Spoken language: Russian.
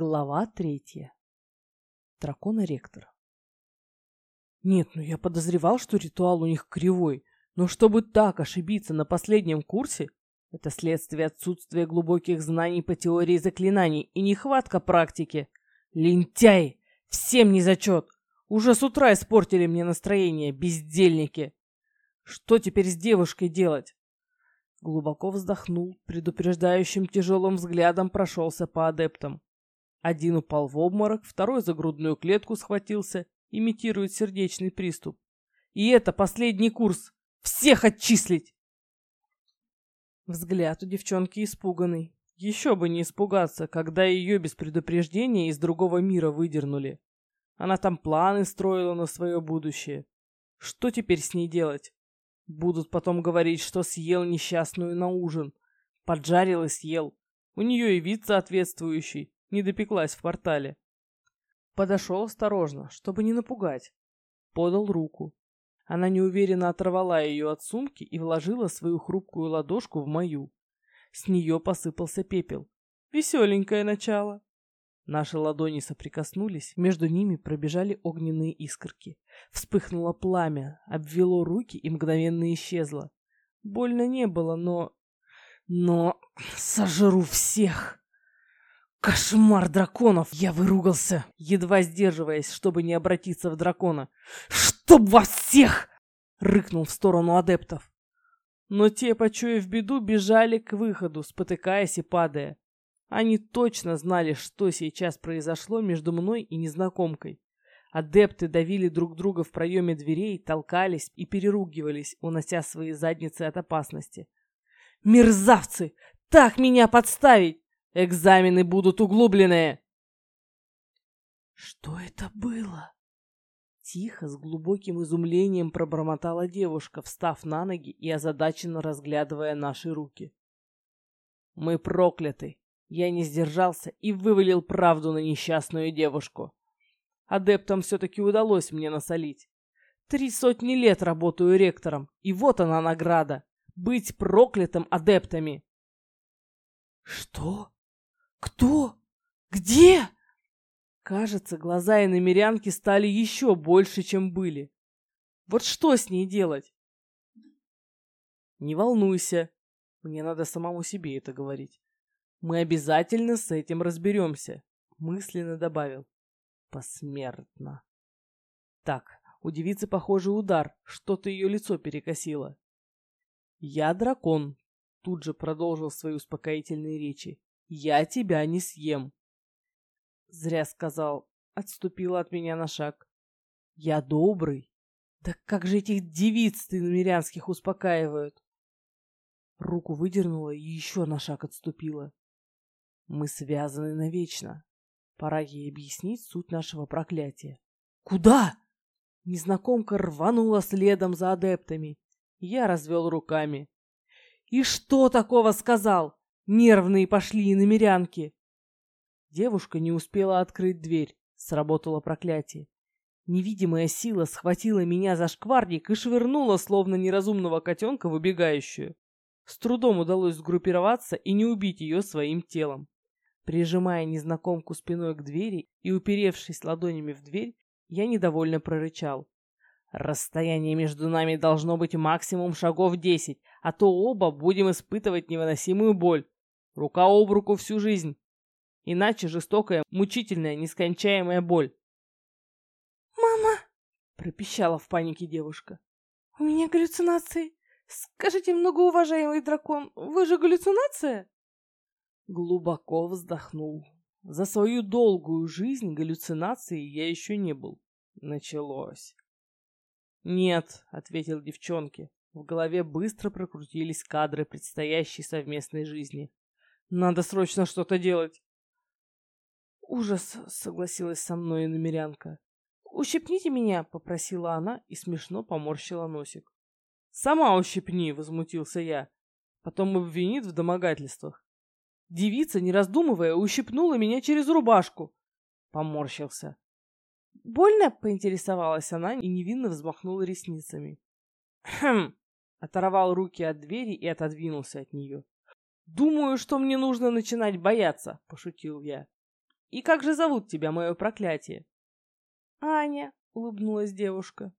Глава третья. Дракона-ректор. Нет, ну я подозревал, что ритуал у них кривой, но чтобы так ошибиться на последнем курсе, это следствие отсутствия глубоких знаний по теории заклинаний и нехватка практики. Лентяй! Всем не зачет! Уже с утра испортили мне настроение, бездельники! Что теперь с девушкой делать? Глубоко вздохнул, предупреждающим тяжелым взглядом прошелся по адептам. Один упал в обморок, второй за грудную клетку схватился, имитирует сердечный приступ. И это последний курс. Всех отчислить! Взгляд у девчонки испуганный. Еще бы не испугаться, когда ее без предупреждения из другого мира выдернули. Она там планы строила на свое будущее. Что теперь с ней делать? Будут потом говорить, что съел несчастную на ужин. Поджарил и съел. У нее и вид соответствующий не допеклась в портале. Подошел осторожно, чтобы не напугать. Подал руку. Она неуверенно оторвала ее от сумки и вложила свою хрупкую ладошку в мою. С нее посыпался пепел. Веселенькое начало. Наши ладони соприкоснулись, между ними пробежали огненные искорки. Вспыхнуло пламя, обвело руки и мгновенно исчезло. Больно не было, но... Но... Сожру всех! Кошмар драконов! Я выругался, едва сдерживаясь, чтобы не обратиться в дракона. «Чтоб вас всех!» — рыкнул в сторону адептов. Но те, почуяв беду, бежали к выходу, спотыкаясь и падая. Они точно знали, что сейчас произошло между мной и незнакомкой. Адепты давили друг друга в проеме дверей, толкались и переругивались, унося свои задницы от опасности. «Мерзавцы! Так меня подставить! Экзамены будут углубленные!» «Что это было?» Тихо, с глубоким изумлением пробормотала девушка, встав на ноги и озадаченно разглядывая наши руки. «Мы прокляты!» Я не сдержался и вывалил правду на несчастную девушку. Адептам все-таки удалось мне насолить. Три сотни лет работаю ректором, и вот она награда — быть проклятым адептами. «Что?» «Кто? Где?» Кажется, глаза иномерянки стали еще больше, чем были. Вот что с ней делать? Не волнуйся, мне надо самому себе это говорить. Мы обязательно с этим разберемся, мысленно добавил. Посмертно. Так, у девицы, похоже, удар, что-то ее лицо перекосило. Я дракон, тут же продолжил свои успокоительные речи. Я тебя не съем. Зря сказал, отступила от меня на шаг. Я добрый. Да как же этих девиц ты намерянских успокаивают? Руку выдернула и еще на шаг отступила. Мы связаны навечно. Пора ей объяснить суть нашего проклятия. Куда? Незнакомка рванула следом за адептами. Я развел руками. И что такого сказал? Нервные пошли и намерянки. Девушка не успела открыть дверь. Сработало проклятие. Невидимая сила схватила меня за шкварник и швырнула, словно неразумного котенка, выбегающую. С трудом удалось сгруппироваться и не убить ее своим телом. Прижимая незнакомку спиной к двери и уперевшись ладонями в дверь, я недовольно прорычал. Расстояние между нами должно быть максимум шагов десять, а то оба будем испытывать невыносимую боль. Рука об руку всю жизнь. Иначе жестокая, мучительная, нескончаемая боль. «Мама!» — пропищала в панике девушка. «У меня галлюцинации. Скажите, многоуважаемый дракон, вы же галлюцинация?» Глубоко вздохнул. За свою долгую жизнь галлюцинации я еще не был. Началось. «Нет», — ответил девчонке. В голове быстро прокрутились кадры предстоящей совместной жизни. Надо срочно что-то делать. Ужас, согласилась со мной намерянка. Ущипните меня, попросила она и смешно поморщила носик. Сама ущипни, возмутился я. Потом обвинит в домогательствах. Девица, не раздумывая, ущипнула меня через рубашку. Поморщился. Больно? поинтересовалась она и невинно взмахнула ресницами. Хм! Оторвал руки от двери и отодвинулся от нее. «Думаю, что мне нужно начинать бояться», — пошутил я. И как же зовут тебя, мое проклятие?» «Аня», — улыбнулась девушка.